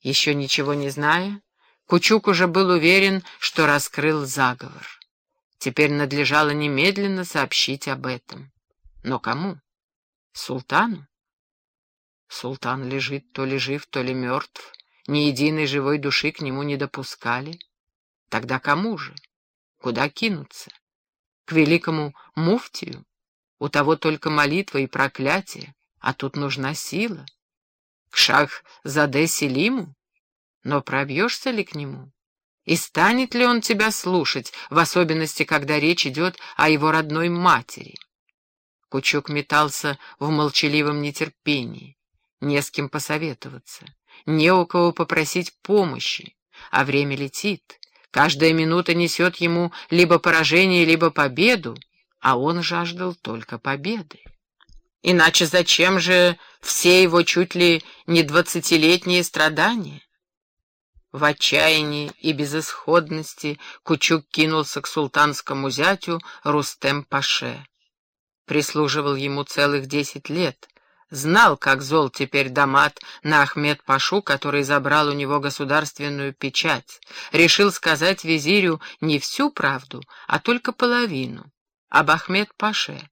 Еще ничего не зная, Кучук уже был уверен, что раскрыл заговор. Теперь надлежало немедленно сообщить об этом. Но кому? Султану? Султан лежит то ли жив, то ли мертв. Ни единой живой души к нему не допускали. Тогда кому же? Куда кинуться? К великому муфтию? У того только молитва и проклятие, а тут нужна сила. К шах-заде Селиму? Но пробьешься ли к нему? И станет ли он тебя слушать, в особенности, когда речь идет о его родной матери? Кучук метался в молчаливом нетерпении. Не с кем посоветоваться, не у кого попросить помощи, а время летит. Каждая минута несет ему либо поражение, либо победу, а он жаждал только победы. Иначе зачем же все его чуть ли не двадцатилетние страдания? В отчаянии и безысходности Кучук кинулся к султанскому зятю Рустем-Паше. Прислуживал ему целых десять лет, знал, как зол теперь Дамат на Ахмед-Пашу, который забрал у него государственную печать, решил сказать визирю не всю правду, а только половину, об Ахмед-Паше,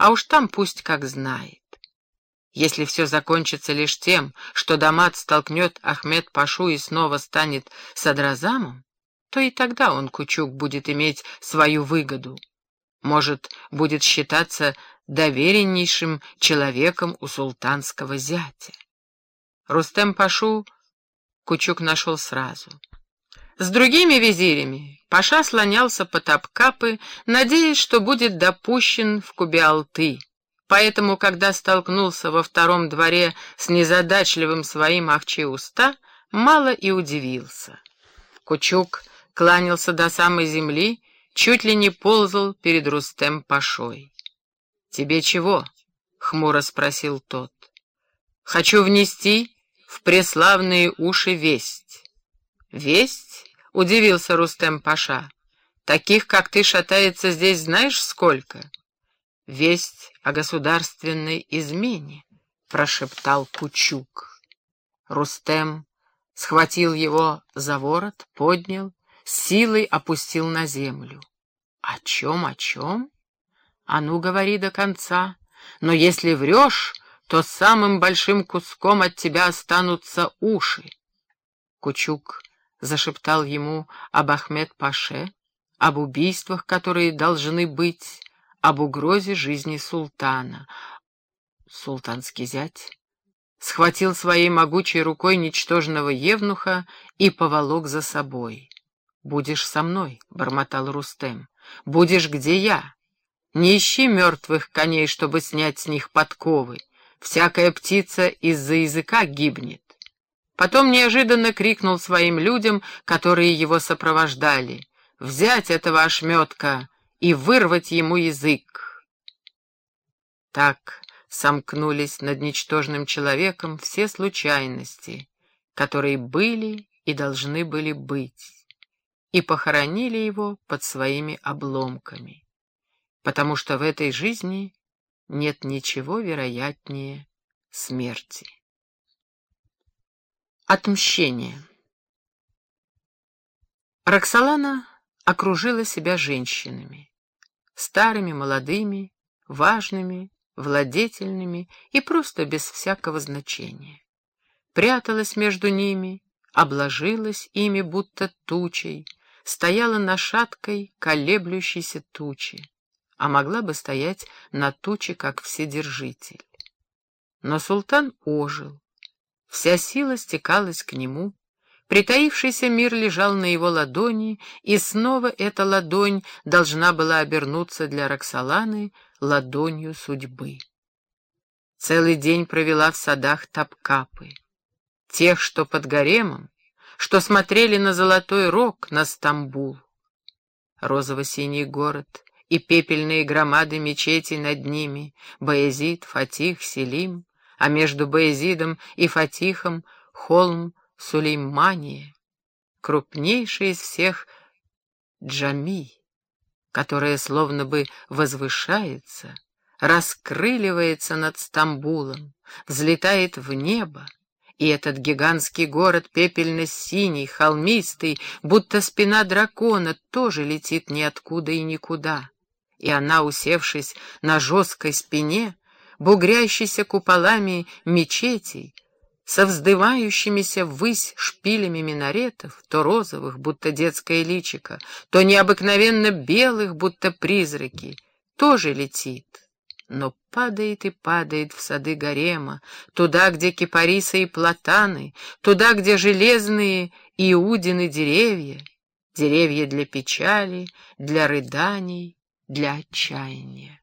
а уж там пусть как знает. Если все закончится лишь тем, что Дамат столкнет Ахмед Пашу и снова станет садразамом, то и тогда он, Кучук, будет иметь свою выгоду. Может, будет считаться довереннейшим человеком у султанского зятя. Рустем Пашу Кучук нашел сразу. С другими визирями Паша слонялся по Тапкапы, надеясь, что будет допущен в Кубиалты. Поэтому, когда столкнулся во втором дворе с незадачливым своим Ахчи-Уста, мало и удивился. Кучук кланялся до самой земли, чуть ли не ползал перед Рустем Пашой. «Тебе чего?» — хмуро спросил тот. «Хочу внести в преславные уши весть». «Весть?» — удивился Рустем Паша. «Таких, как ты, шатается здесь знаешь сколько?» «Весть о государственной измене», — прошептал Кучук. Рустем схватил его за ворот, поднял, силой опустил на землю. «О чем, о чем? А ну, говори до конца. Но если врешь, то самым большим куском от тебя останутся уши». Кучук зашептал ему об Ахмед-Паше, об убийствах, которые должны быть, об угрозе жизни султана. Султанский зять схватил своей могучей рукой ничтожного евнуха и поволок за собой. «Будешь со мной», — бормотал Рустем, — «будешь где я. Не ищи мертвых коней, чтобы снять с них подковы. Всякая птица из-за языка гибнет». Потом неожиданно крикнул своим людям, которые его сопровождали, «Взять этого ошметка!» и вырвать ему язык. Так сомкнулись над ничтожным человеком все случайности, которые были и должны были быть, и похоронили его под своими обломками, потому что в этой жизни нет ничего вероятнее смерти. Отмщение Роксолана окружила себя женщинами старыми, молодыми, важными, владетельными и просто без всякого значения. Пряталась между ними, обложилась ими будто тучей, стояла на шаткой, колеблющейся туче, а могла бы стоять на туче, как вседержитель. Но султан ожил, вся сила стекалась к нему, Притаившийся мир лежал на его ладони, и снова эта ладонь должна была обернуться для Роксоланы ладонью судьбы. Целый день провела в садах Тапкапы. Тех, что под гаремом, что смотрели на Золотой Рог, на Стамбул. Розово-синий город и пепельные громады мечетей над ними, Баязид, Фатих, Селим, а между Баязидом и Фатихом холм Сулеймания, крупнейшая из всех джами, которая словно бы возвышается, раскрыливается над Стамбулом, взлетает в небо И этот гигантский город, пепельно-синий, холмистый, будто спина дракона, тоже летит ниоткуда и никуда. И она, усевшись на жесткой спине, бугрящейся куполами мечетей, со вздывающимися ввысь шпилями минаретов, то розовых, будто детское личико, то необыкновенно белых, будто призраки, тоже летит но падает и падает в сады гарема, туда, где кипарисы и платаны, туда, где железные иудины деревья, деревья для печали, для рыданий, для отчаяния.